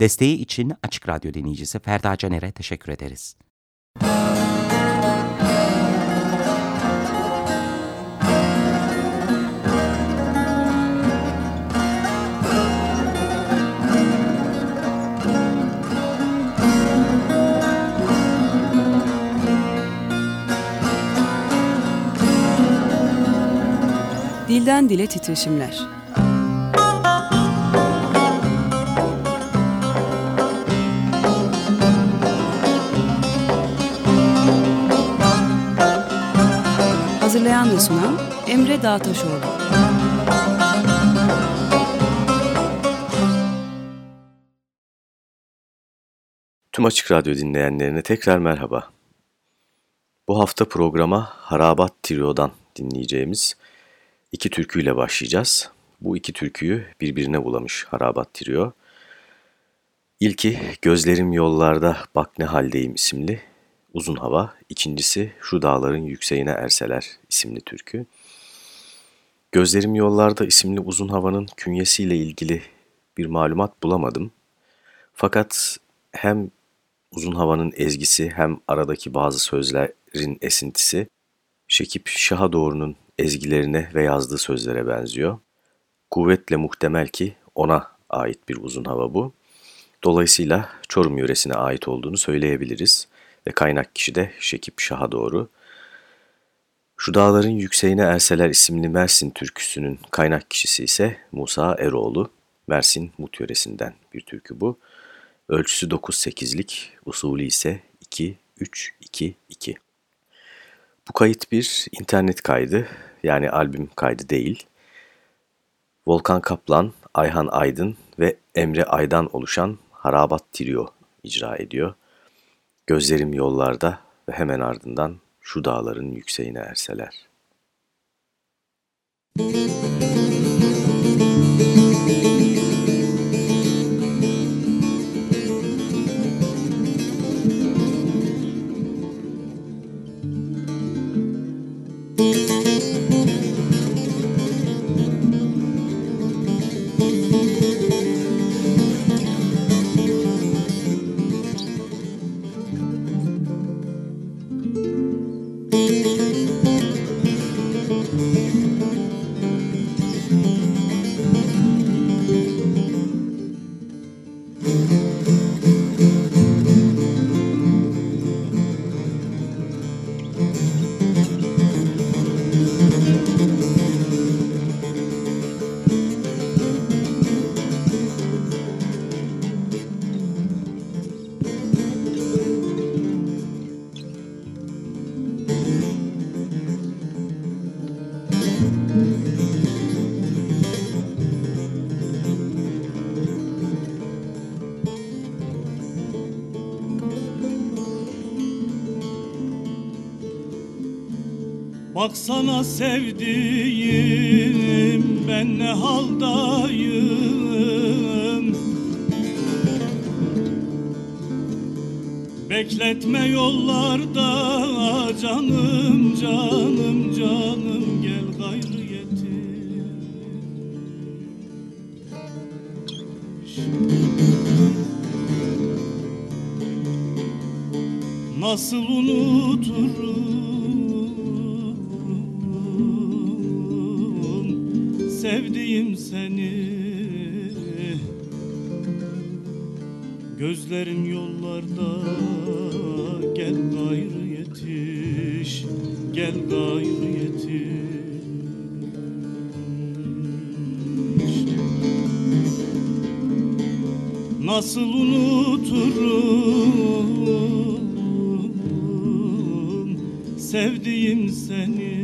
Desteği için Açık Radyo dinleyicisi Ferda Caner'e teşekkür ederiz. Dilden Dile Titreşimler Hazırlayan ve sunan Emre Dağtaşoğlu. Tüm Açık Radyo dinleyenlerine tekrar merhaba. Bu hafta programa Harabat Trio'dan dinleyeceğimiz iki türküyle başlayacağız. Bu iki türküyü birbirine bulamış Harabat Trio. İlki Gözlerim Yollarda Bak Ne Haldeyim isimli Uzun Hava, ikincisi Şu Dağların Yükseğine Erseler isimli türkü. Gözlerim Yollarda isimli Uzun Hava'nın künyesiyle ilgili bir malumat bulamadım. Fakat hem Uzun Hava'nın ezgisi hem aradaki bazı sözlerin esintisi Şekip Şahadoğru'nun ezgilerine ve yazdığı sözlere benziyor. Kuvvetle muhtemel ki ona ait bir uzun hava bu. Dolayısıyla Çorum yöresine ait olduğunu söyleyebiliriz ve kaynak kişi de Şekip Şah'a doğru. Şu dağların yükseğine erseler isimli Mersin türküsünün kaynak kişisi ise Musa Eroğlu. Mersin Mut yöresinden bir türkü bu. Ölçüsü 9-8'lik, usulü ise 2-3-2-2. Bu kayıt bir internet kaydı, yani albüm kaydı değil. Volkan Kaplan, Ayhan Aydın ve Emre Aydan oluşan Harabat Trio icra ediyor. Gözlerim yollarda ve hemen ardından şu dağların yükseğine erseler. Müzik Nasıl unuturum sevdiğim seni? Gözlerim yollarda Gel gayrı yetiş Gel gayrı yetiş. Nasıl unuturum Sevdiğim seni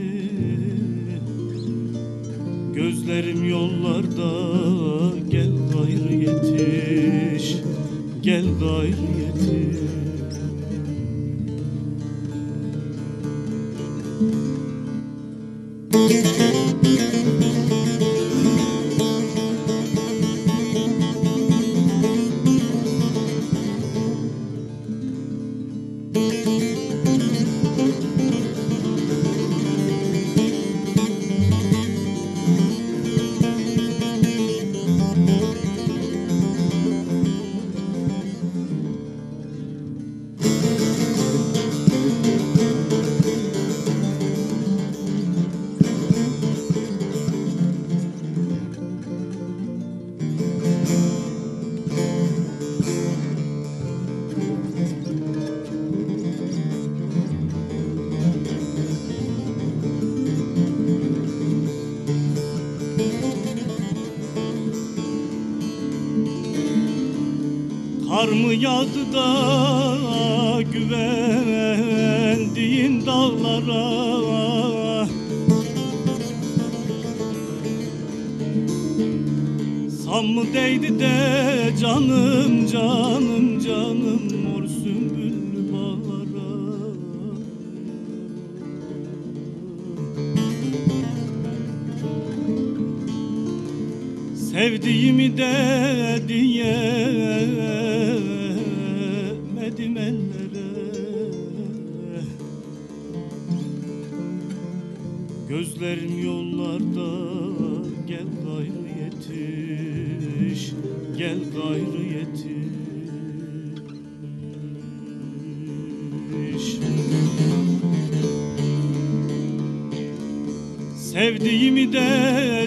Kar mı yağdı da güvendiğin dağlara? Sam mı değdi de canım canım canım mor sümbüllü bağlara? Sevdiğimi de diyemedim Gözlerim yollarda. Gel gayrı yetiş Gel gayrı yetiş. Sevdiğimi de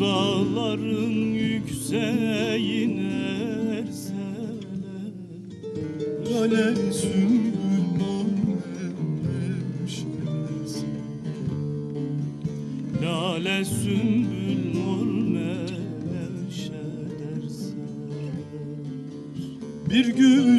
dağların yükseğine erseler Lale sümbül Lale sümbül mor mevşederse Bir güzeli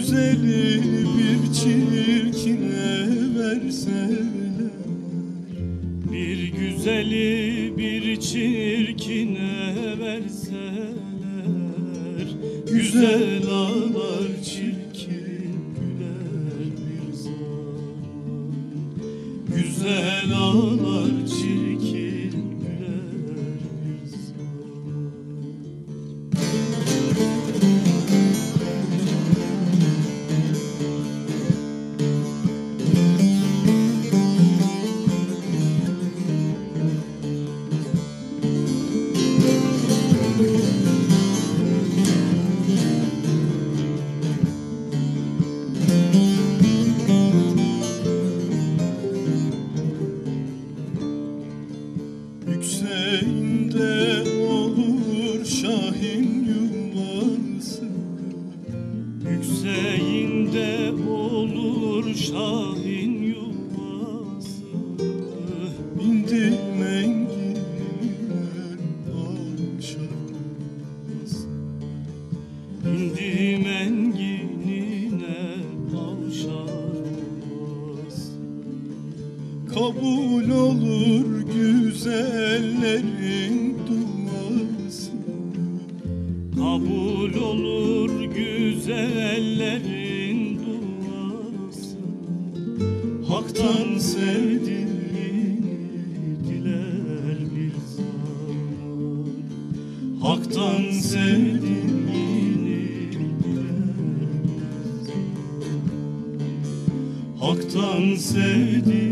olur güzellerin duası. Hak'tan sevdiğini diler bir zaman. Hak'tan sevdiğini diler Hak'tan sevdiğini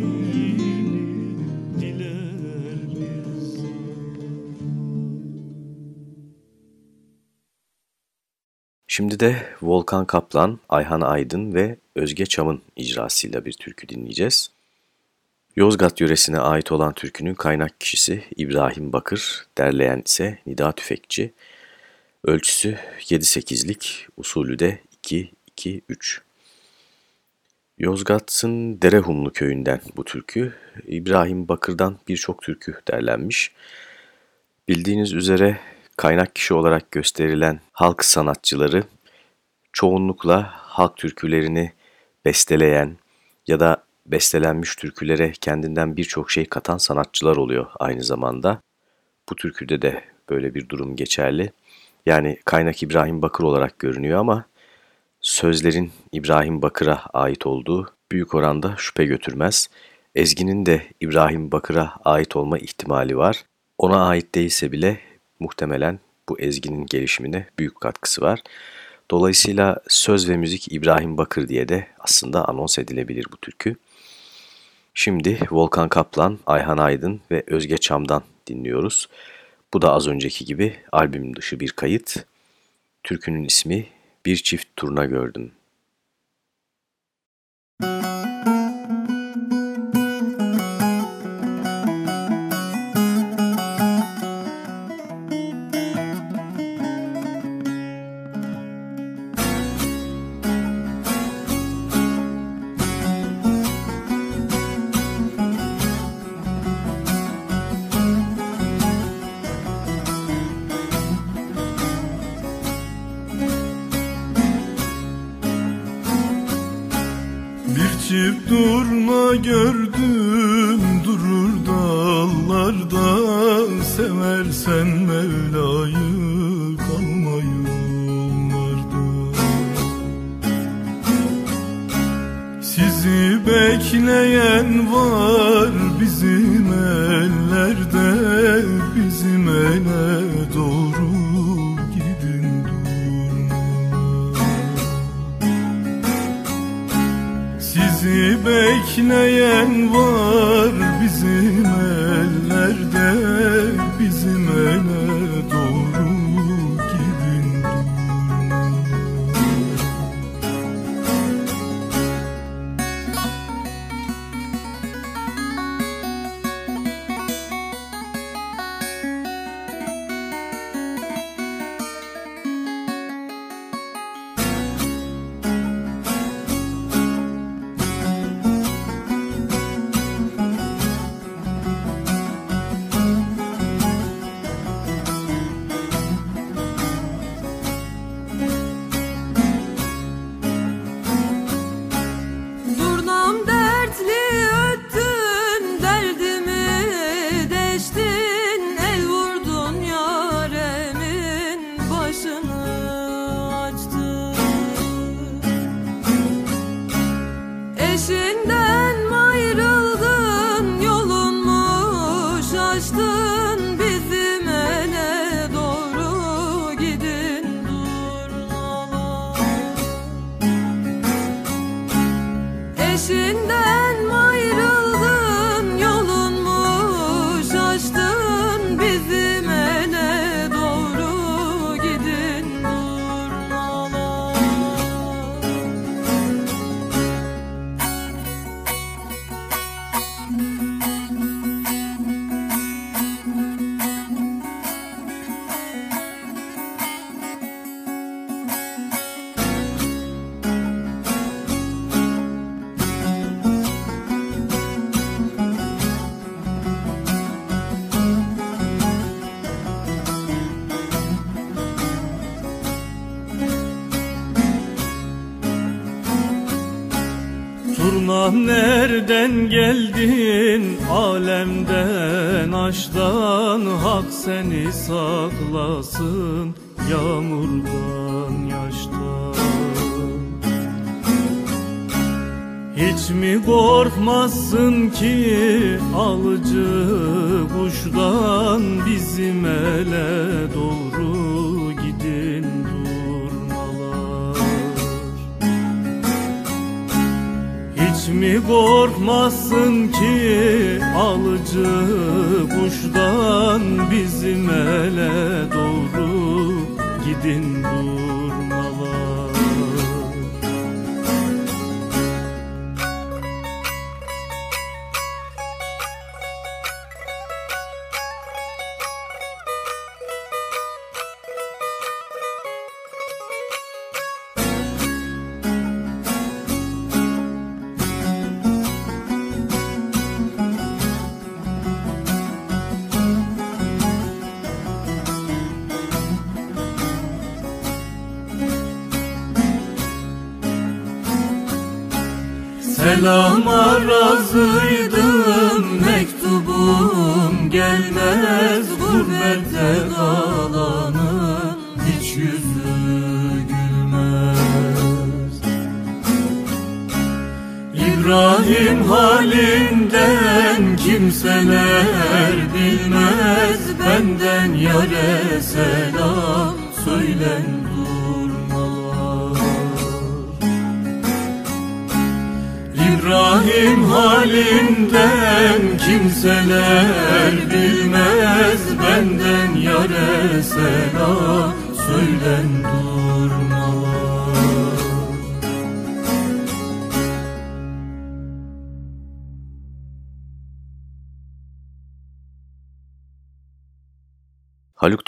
Şimdi Volkan Kaplan, Ayhan Aydın ve Özge Çam'ın icrasıyla bir türkü dinleyeceğiz. Yozgat yöresine ait olan türkünün kaynak kişisi İbrahim Bakır, derleyen ise Nida Tüfekçi. Ölçüsü 7-8'lik, usulü de 2-2-3. Yozgat'ın Derehumlu köyünden bu türkü. İbrahim Bakır'dan birçok türkü derlenmiş. Bildiğiniz üzere kaynak kişi olarak gösterilen halk sanatçıları çoğunlukla halk türkülerini besteleyen ya da bestelenmiş türkülere kendinden birçok şey katan sanatçılar oluyor aynı zamanda. Bu türküde de böyle bir durum geçerli. Yani kaynak İbrahim Bakır olarak görünüyor ama sözlerin İbrahim Bakır'a ait olduğu büyük oranda şüphe götürmez. Ezginin de İbrahim Bakır'a ait olma ihtimali var. ona ait değilse bile muhtemelen bu ezginin gelişimine büyük katkısı var. Dolayısıyla söz ve müzik İbrahim Bakır diye de aslında anons edilebilir bu türkü. Şimdi Volkan Kaplan, Ayhan Aydın ve Özge Çam'dan dinliyoruz. Bu da az önceki gibi albüm dışı bir kayıt. Türkünün ismi Bir Çift Turna Gördüm. 并不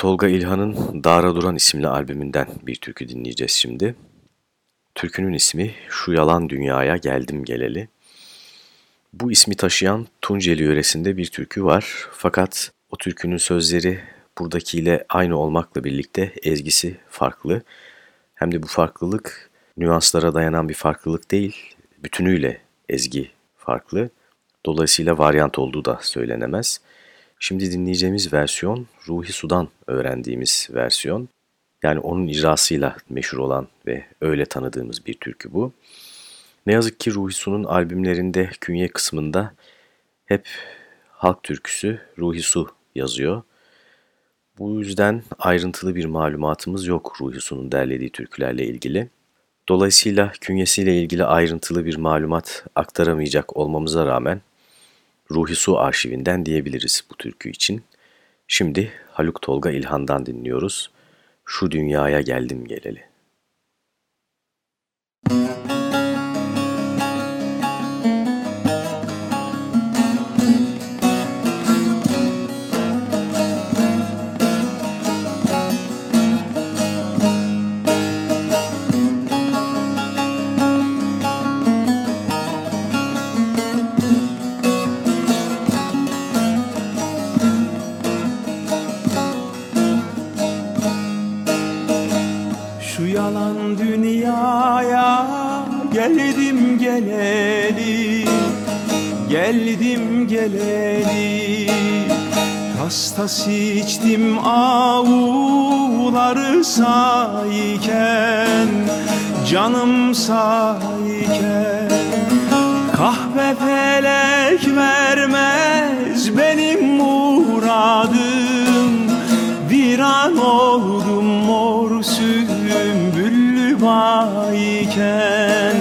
Tolga İlhan'ın Dara Duran isimli albümünden bir türkü dinleyeceğiz şimdi. Türkünün ismi Şu Yalan Dünyaya Geldim Geleli. Bu ismi taşıyan Tunceli yöresinde bir türkü var fakat o türkünün sözleri buradakiyle aynı olmakla birlikte ezgisi farklı. Hem de bu farklılık nüanslara dayanan bir farklılık değil, bütünüyle ezgi farklı. Dolayısıyla varyant olduğu da söylenemez. Şimdi dinleyeceğimiz versiyon Ruhi Sudan öğrendiğimiz versiyon. Yani onun icrasıyla meşhur olan ve öyle tanıdığımız bir türkü bu. Ne yazık ki Ruhi Su'nun albümlerinde künye kısmında hep halk türküsü Ruhi Su yazıyor. Bu yüzden ayrıntılı bir malumatımız yok Ruhi Su'nun derlediği türkülerle ilgili. Dolayısıyla künyesiyle ilgili ayrıntılı bir malumat aktaramayacak olmamıza rağmen Ruhi Su arşivinden diyebiliriz bu türkü için. Şimdi Haluk Tolga İlhan'dan dinliyoruz. Şu dünyaya geldim geleli. Şu Geldim geleli tas içtim avuları sayken Canım sayken. Kahve felek vermez benim muradım Viran oldum mor sümbüllü bayken.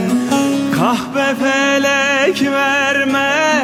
Kahve felek vermez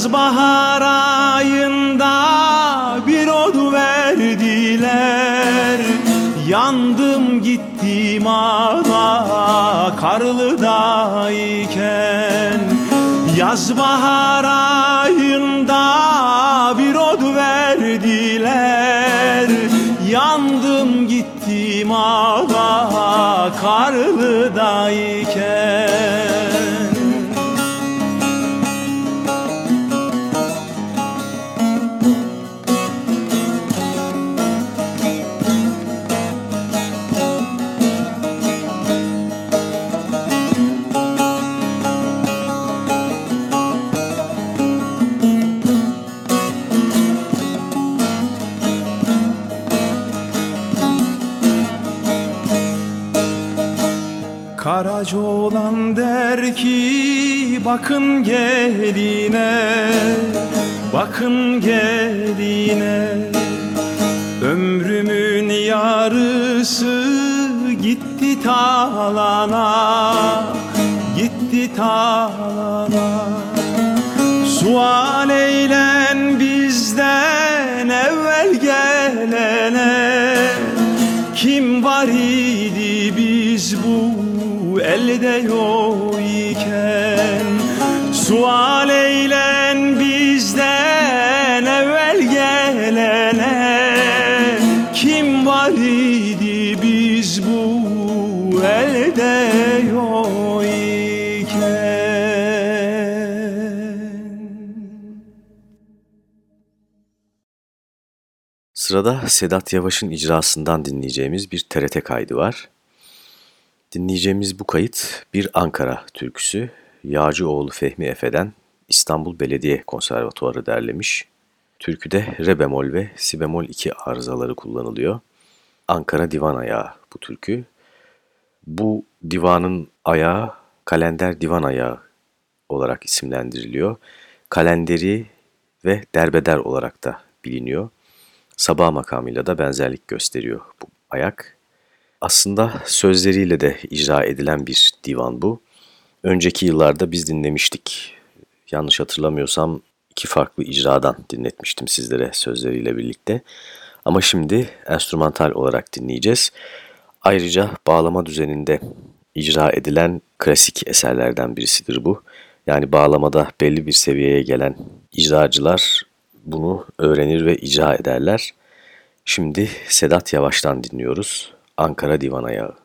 Yaz bahar ayında bir od verdiler. Yandım gittim ana karlı dayken Yaz bahar ayında bir od verdiler. Yandım gittim ana karlı dayken Karaca olan der ki bakın geline Bakın geline. Ömrümün yarısı gitti talana Gitti talana. Sual eylen bizden evvel gelene. Kim var idi elde iken Sual eylen bizden evvel gelene Kim var idi biz bu elde yok Sırada Sedat Yavaş'ın icrasından dinleyeceğimiz bir TRT kaydı var. Dinleyeceğimiz bu kayıt bir Ankara türküsü. Yağcıoğlu Fehmi Efe'den İstanbul Belediye Konservatuarı derlemiş. Türküde re bemol ve si bemol 2 arızaları kullanılıyor. Ankara Divan Ayağı bu türkü. Bu divanın ayağı kalender divan ayağı olarak isimlendiriliyor. Kalenderi ve derbeder olarak da biliniyor. Sabah makamıyla da benzerlik gösteriyor bu ayak. Aslında sözleriyle de icra edilen bir divan bu. Önceki yıllarda biz dinlemiştik. Yanlış hatırlamıyorsam iki farklı icradan dinletmiştim sizlere sözleriyle birlikte. Ama şimdi enstrümantal olarak dinleyeceğiz. Ayrıca bağlama düzeninde icra edilen klasik eserlerden birisidir bu. Yani bağlamada belli bir seviyeye gelen icracılar bunu öğrenir ve icra ederler. Şimdi Sedat Yavaş'tan dinliyoruz. Ankara Divan Ayağı.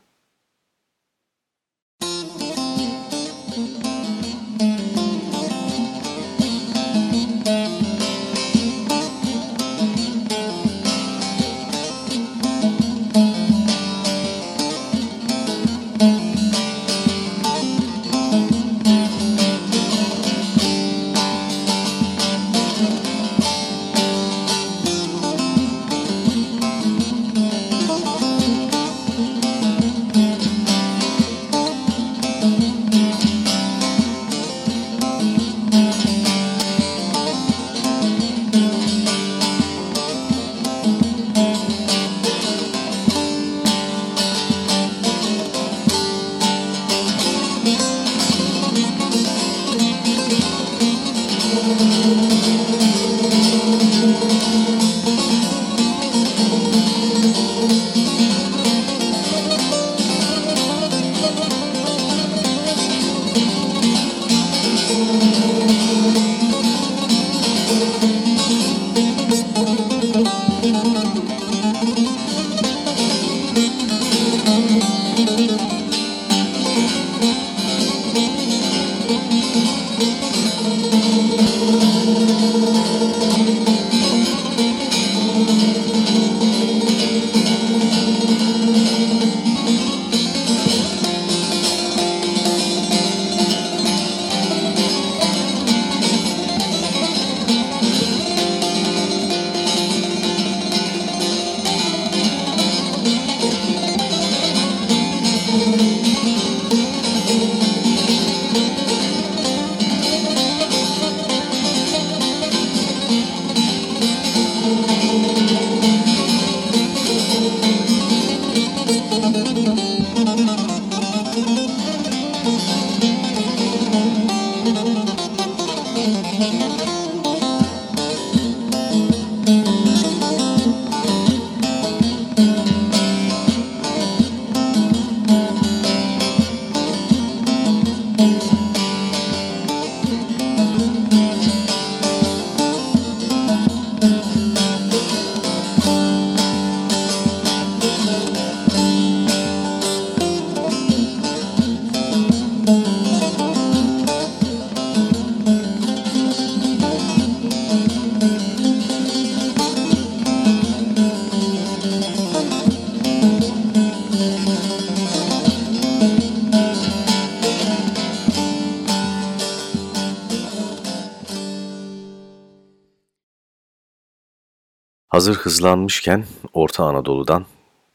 Hazır hızlanmışken Orta Anadolu'dan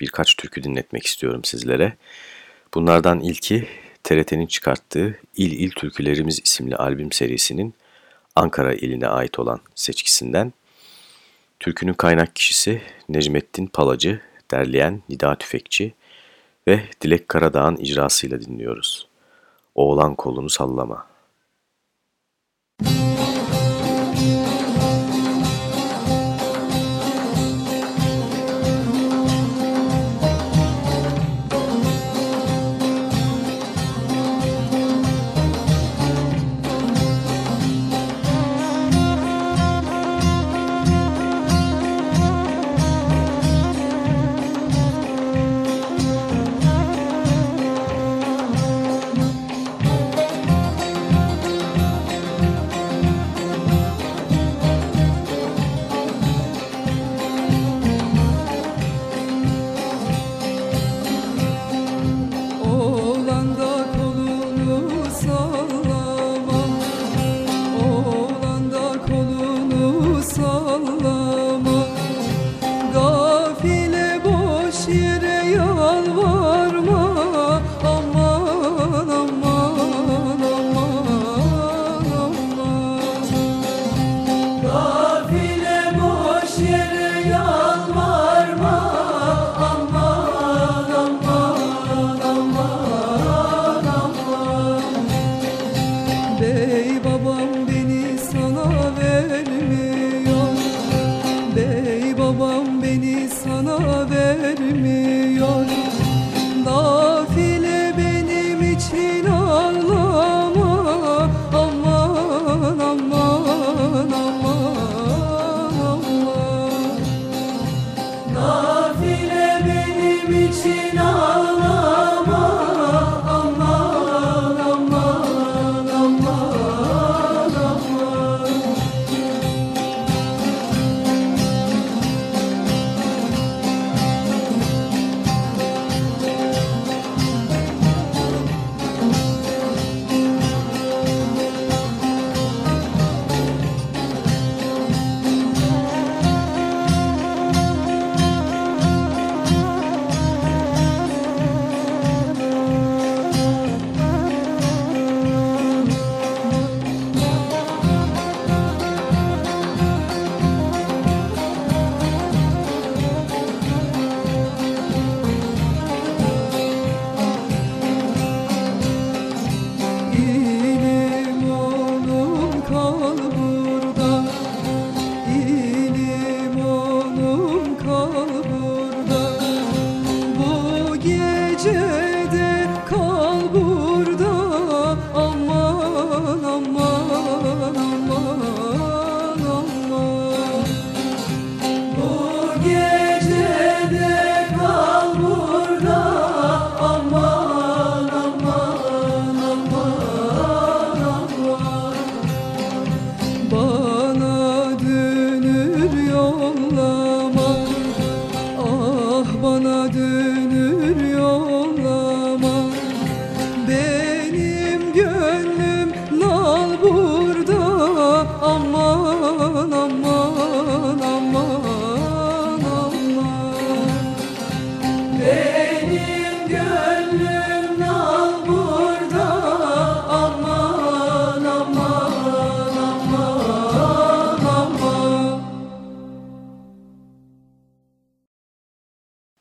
birkaç türkü dinletmek istiyorum sizlere. Bunlardan ilki TRT'nin çıkarttığı İl İl Türkülerimiz isimli albüm serisinin Ankara iline ait olan seçkisinden. Türkünün kaynak kişisi Necmettin Palacı, derleyen Nida Tüfekçi ve Dilek Karadağ'ın icrasıyla dinliyoruz. Oğlan kolunu sallama.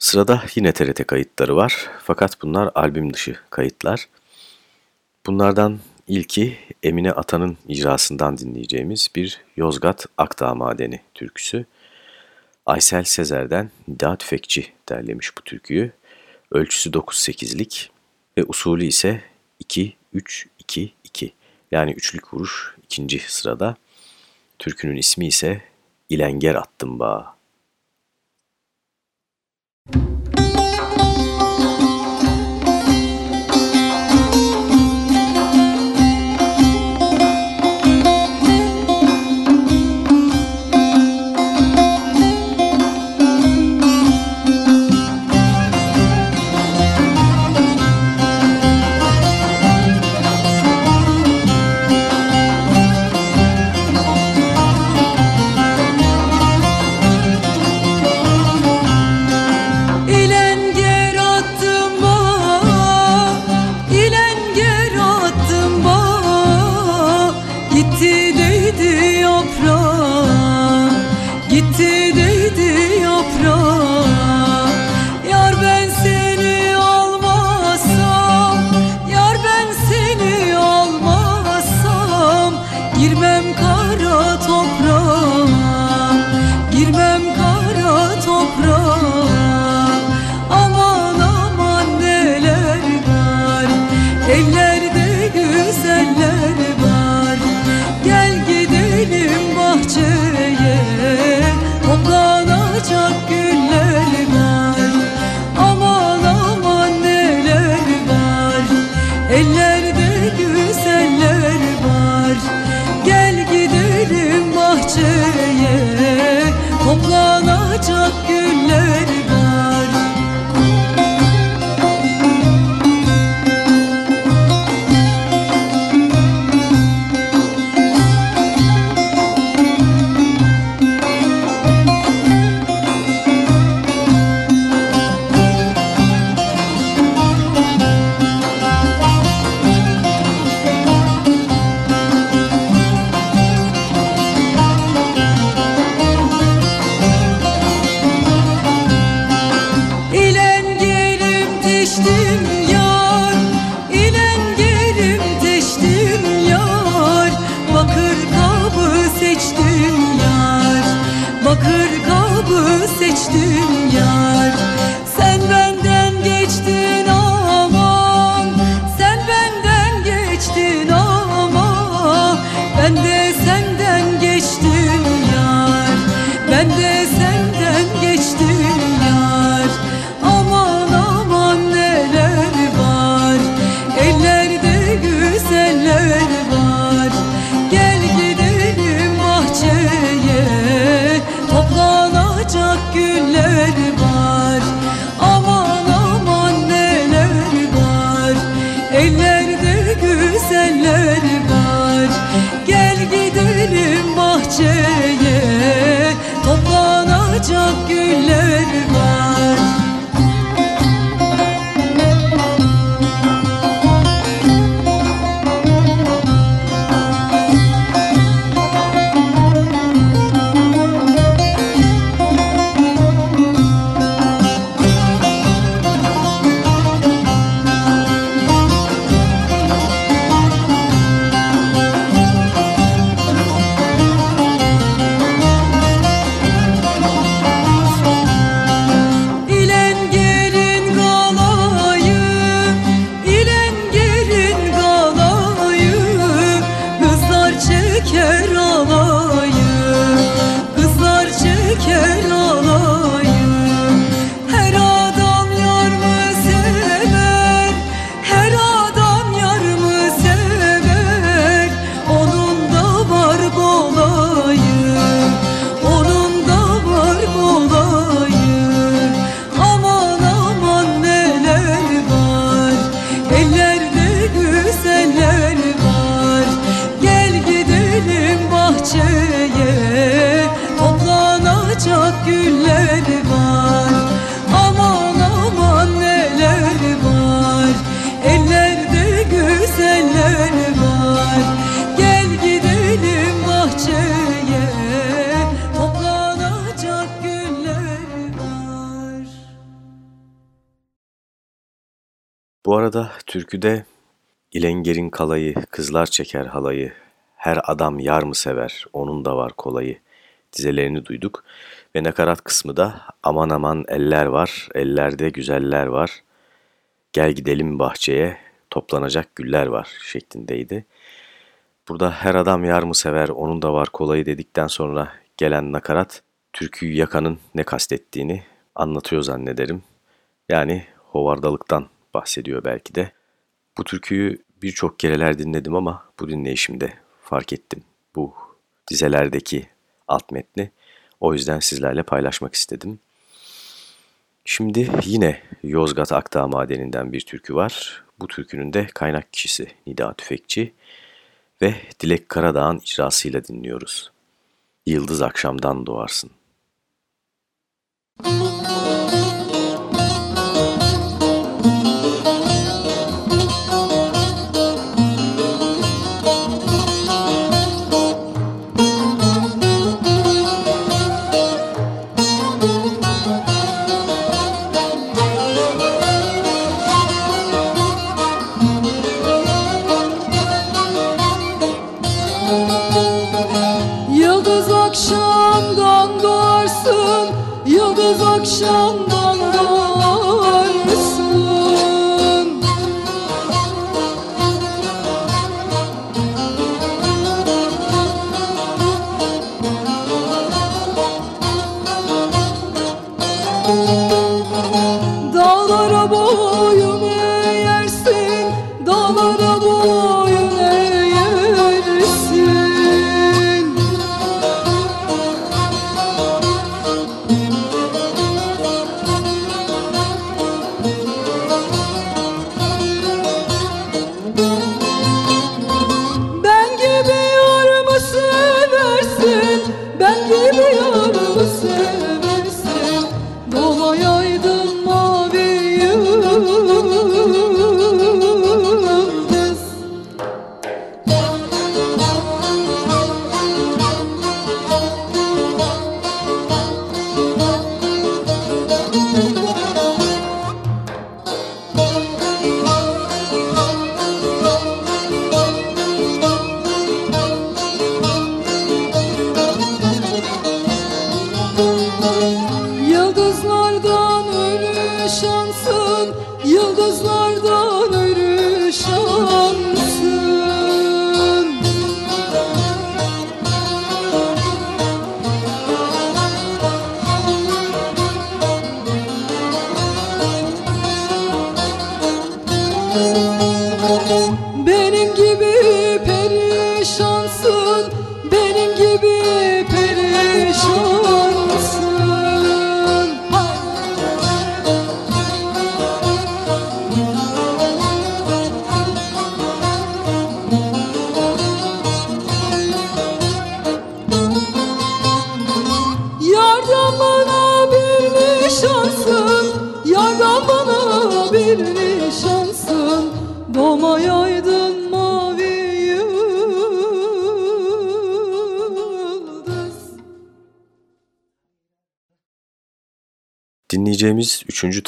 Sırada yine TRT kayıtları var fakat bunlar albüm dışı kayıtlar. Bunlardan ilki Emine Atan'ın icrasından dinleyeceğimiz bir Yozgat Akdağ Madeni türküsü. Aysel Sezer'den Nida Tüfekçi derlemiş bu türküyü. Ölçüsü 9-8'lik ve usulü ise 2-3-2-2 yani üçlük vuruş ikinci sırada. Türkünün ismi ise İlenger Attım Bağa. Kalayı, kızlar çeker halayı, her adam yar mı sever, onun da var kolayı dizelerini duyduk. Ve nakarat kısmı da aman aman eller var, ellerde güzeller var, gel gidelim bahçeye, toplanacak güller var şeklindeydi. Burada her adam yar mı sever, onun da var kolayı dedikten sonra gelen nakarat türküyü yakanın ne kastettiğini anlatıyor zannederim. Yani hovardalıktan bahsediyor belki de. Bu türküyü birçok kereler dinledim ama bu dinleyişimde fark ettim. Bu dizelerdeki alt metni. O yüzden sizlerle paylaşmak istedim. Şimdi yine Yozgat Akdağ Madeni'nden bir türkü var. Bu türkünün de kaynak kişisi Nida Tüfekçi ve Dilek Karadağ'ın icrasıyla dinliyoruz. Yıldız akşamdan doğarsın. Müzik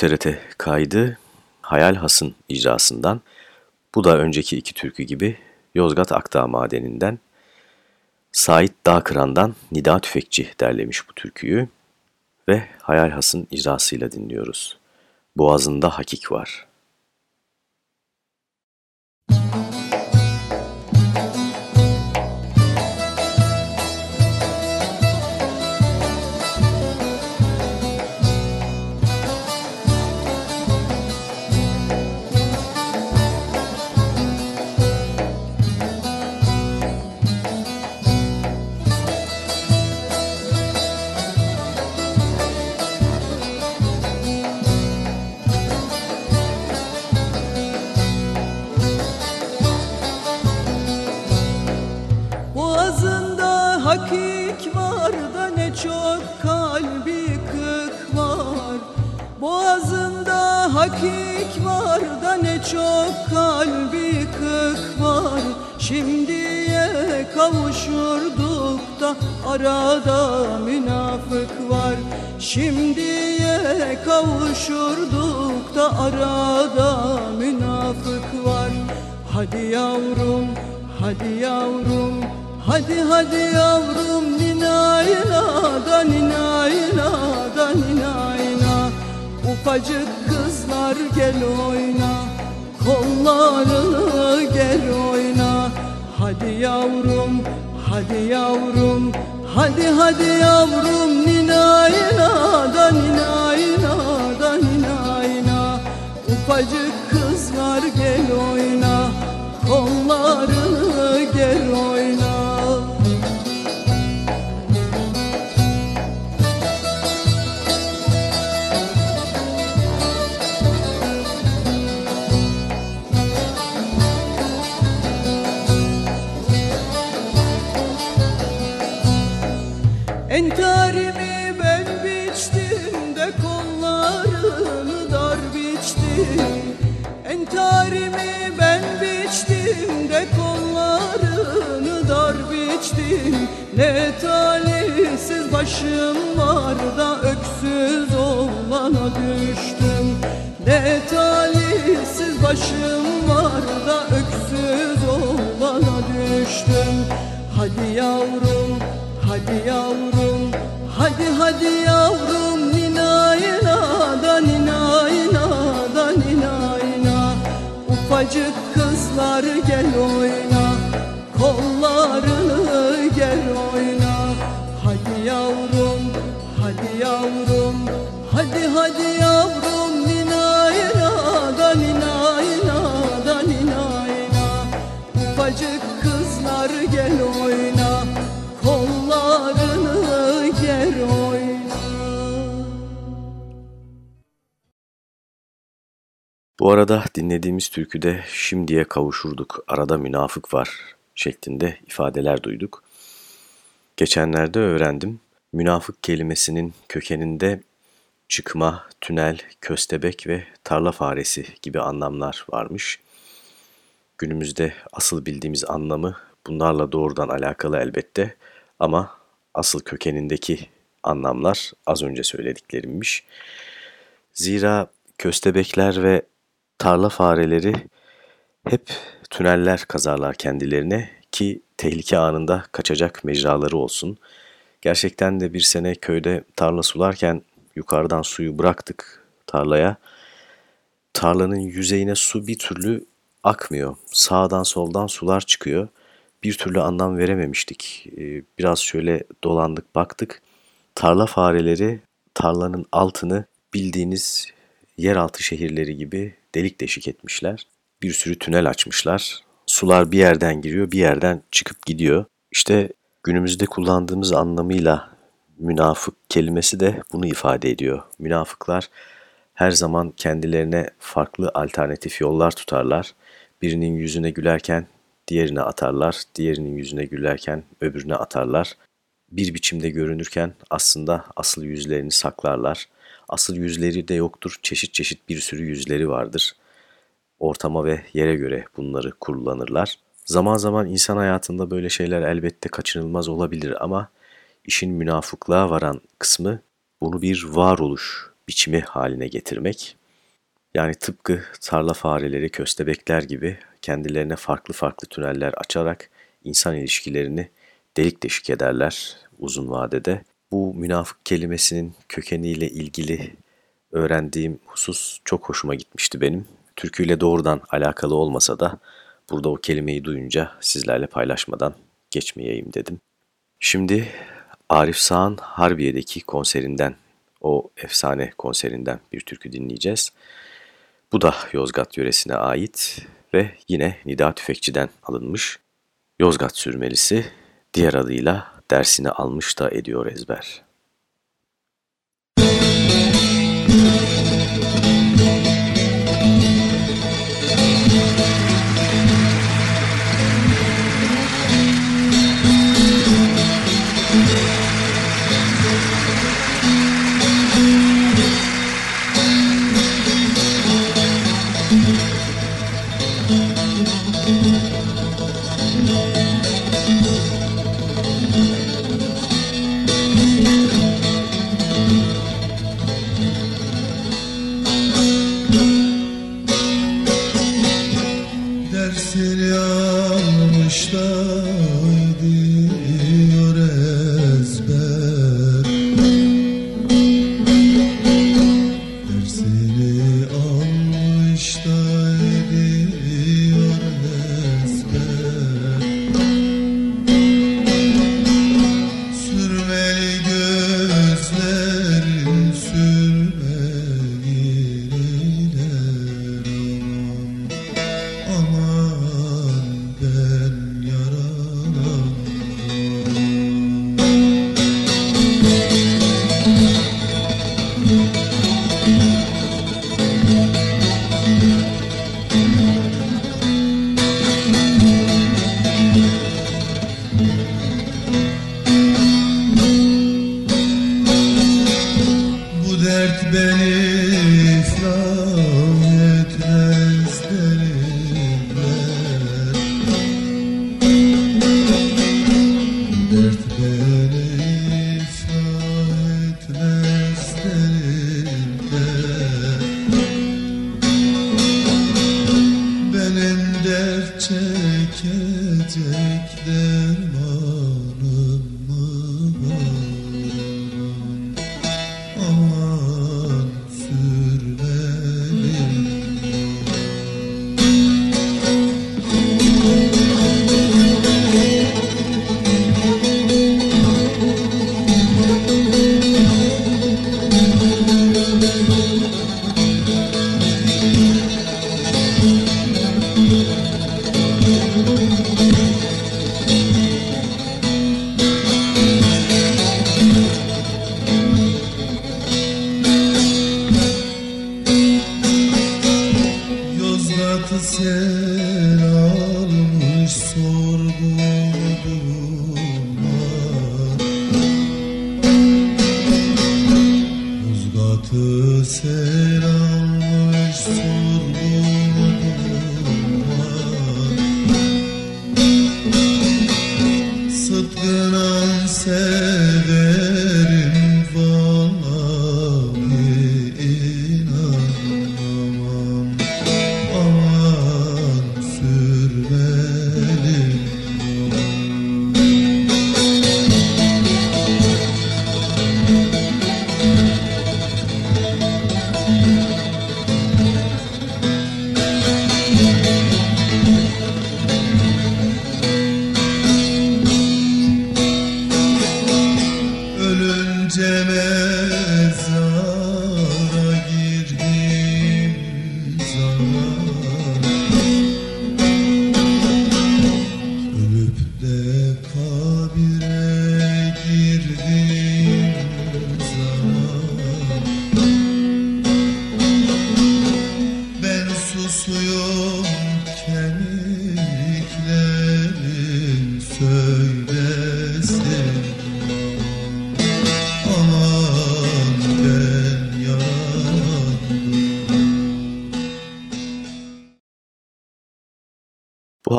TRT kaydı Hayal Has'ın icrasından. Bu da önceki iki türkü gibi Yozgat Akdağ Madeni'nden. Sait Dağkıran'dan Nida Tüfekçi derlemiş bu türküyü ve Hayal Has'ın icrasıyla dinliyoruz. Boğazında hakik var. Hadi yavrum Ninayna da ninayna da ninayna Ufacık kızlar gel oyna Kollarını gel oyna. Hadi yavrum, hadi yavrum Hadi hadi yavrum ninayna da ninayna Entarimi ben biçtim de kollarını dar biçtim. Ne talihsiz başım var da öksüz oğlana düştüm. Ne talihsiz başım var da öksüz oğlana düştüm. Hadi yavrum Hadi yavrum, hadi hadi yavrum Ninayna da ninayna Ufacık kızlar gel oyna Kollarını gel oyna. Hadi yavrum, hadi yavrum Hadi hadi Bu arada dinlediğimiz türküde şimdiye kavuşurduk, arada münafık var şeklinde ifadeler duyduk. Geçenlerde öğrendim, münafık kelimesinin kökeninde çıkma, tünel, köstebek ve tarla faresi gibi anlamlar varmış. Günümüzde asıl bildiğimiz anlamı bunlarla doğrudan alakalı elbette ama asıl kökenindeki anlamlar az önce söylediklerimmiş. Zira köstebekler ve tarla fareleri hep tüneller kazarlar kendilerine ki tehlike anında kaçacak mecraları olsun. Gerçekten de bir sene köyde tarla sularken yukarıdan suyu bıraktık tarlaya. Tarlanın yüzeyine su bir türlü akmıyor. Sağdan soldan sular çıkıyor. Bir türlü anlam verememiştik. Ee, biraz şöyle dolandık baktık. Tarla fareleri tarlanın altını bildiğiniz yeraltı şehirleri gibi delik deşik etmişler. Bir sürü tünel açmışlar. Sular bir yerden giriyor, bir yerden çıkıp gidiyor. İşte günümüzde kullandığımız anlamıyla münafık kelimesi de bunu ifade ediyor. Münafıklar her zaman kendilerine farklı alternatif yollar tutarlar. Birinin yüzüne gülerken diğerine atarlar, diğerinin yüzüne gülerken öbürüne atarlar. Bir biçimde görünürken aslında asıl yüzlerini saklarlar. Asıl yüzleri de yoktur, çeşit çeşit bir sürü yüzleri vardır. Ortama ve yere göre bunları kullanırlar. Zaman zaman insan hayatında böyle şeyler elbette kaçınılmaz olabilir ama işin münafıklığa varan kısmı bunu bir varoluş biçimi haline getirmek. Yani tıpkı tarla fareleri, köstebekler gibi kendilerine farklı farklı tüneller açarak insan ilişkilerini delik deşik ederler uzun vadede. Bu münafık kelimesinin kökeniyle ilgili öğrendiğim husus çok hoşuma gitmişti benim. Türküyle doğrudan alakalı olmasa da burada o kelimeyi duyunca sizlerle paylaşmadan geçmeyeyim dedim. Şimdi Arif Sağ'ın Harbiye'deki konserinden, o efsane konserinden bir türkü dinleyeceğiz. Bu da Yozgat yöresine ait ve yine Nida Tüfekçi'den alınmış. Yozgat sürmelisi diğer adıyla dersini almış da ediyor ezber.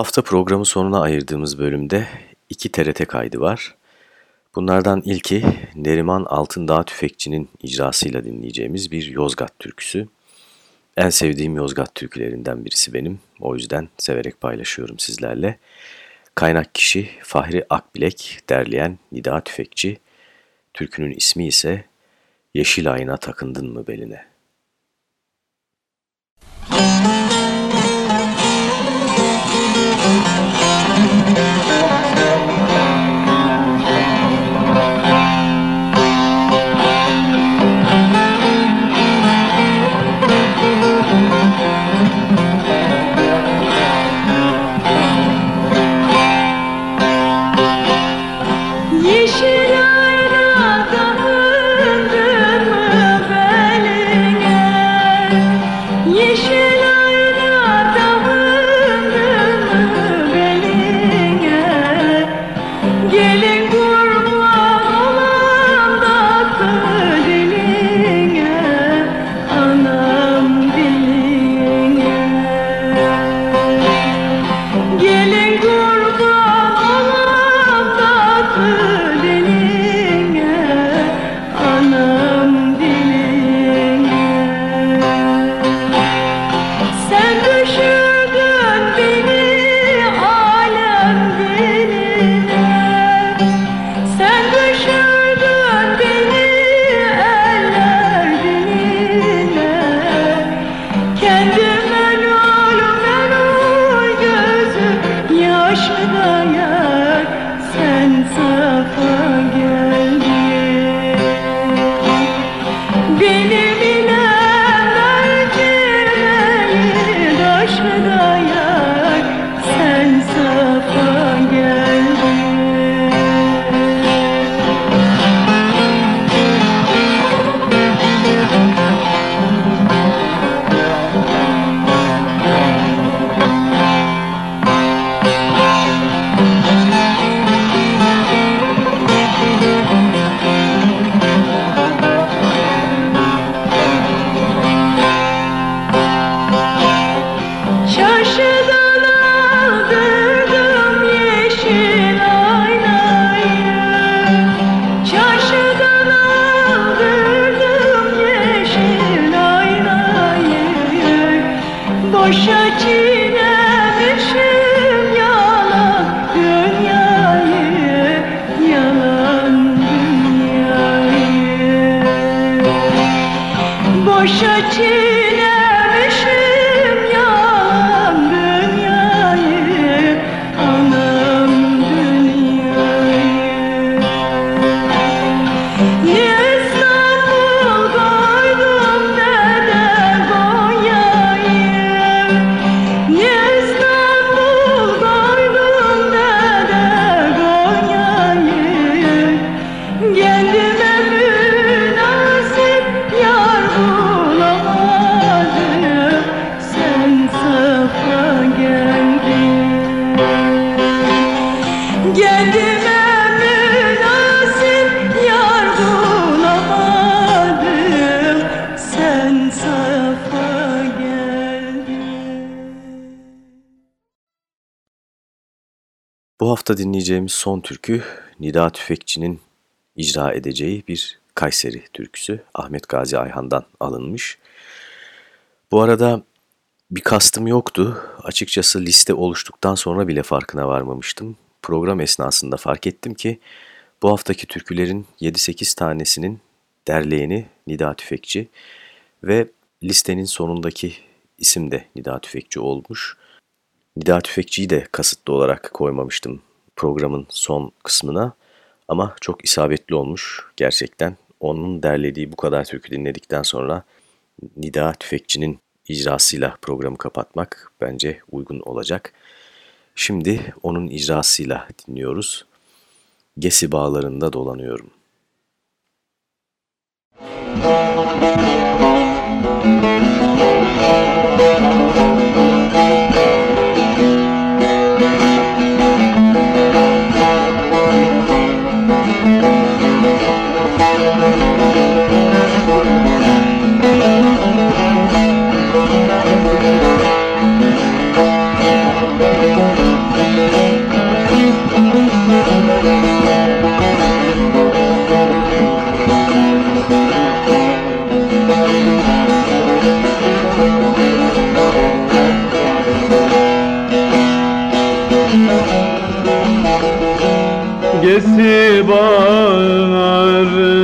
Hafta programı sonuna ayırdığımız bölümde iki TRT kaydı var. Bunlardan ilki Neriman Altındağ Tüfekçi'nin icrasıyla dinleyeceğimiz bir Yozgat türküsü. En sevdiğim Yozgat türkülerinden birisi benim. O yüzden severek paylaşıyorum sizlerle. Kaynak kişi Fahri Akbilek, derleyen Nida Tüfekçi. Türkünün ismi ise Yeşil Ayna Takındın mı Beline? Müzik hafta dinleyeceğimiz son türkü Nida Tüfekçi'nin icra edeceği bir Kayseri türküsü Ahmet Gazi Ayhan'dan alınmış. Bu arada bir kastım yoktu. Açıkçası liste oluştuktan sonra bile farkına varmamıştım. Program esnasında fark ettim ki bu haftaki türkülerin 7-8 tanesinin derleyeni Nida Tüfekçi ve listenin sonundaki isim de Nida Tüfekçi olmuş. Nida Tüfekçi'yi de kasıtlı olarak koymamıştım programın son kısmına ama çok isabetli olmuş gerçekten. Onun derlediği bu kadar türkü dinledikten sonra Nida Tüfekçi'nin icrasıyla programı kapatmak bence uygun olacak. Şimdi onun icrasıyla dinliyoruz. Gesi bağlarında dolanıyorum. Gesi bağlarında dolanıyorum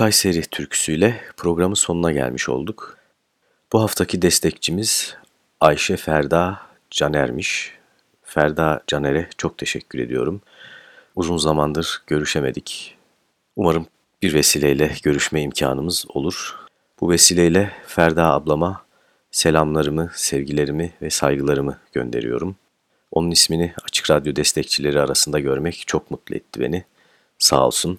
Kayseri türküsüyle programın sonuna gelmiş olduk. Bu haftaki destekçimiz Ayşe Ferda Caner'miş. Ferda Caner'e çok teşekkür ediyorum. Uzun zamandır görüşemedik. Umarım bir vesileyle görüşme imkanımız olur. Bu vesileyle Ferda ablama selamlarımı, sevgilerimi ve saygılarımı gönderiyorum. Onun ismini Açık Radyo destekçileri arasında görmek çok mutlu etti beni. Sağ olsun.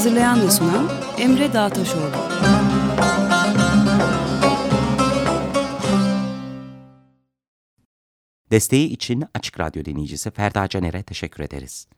Hazırlayan ve sunan Emre Dağtaşoğlu. Desteği için Açık Radyo dinleyicisi Ferda Caner'e teşekkür ederiz.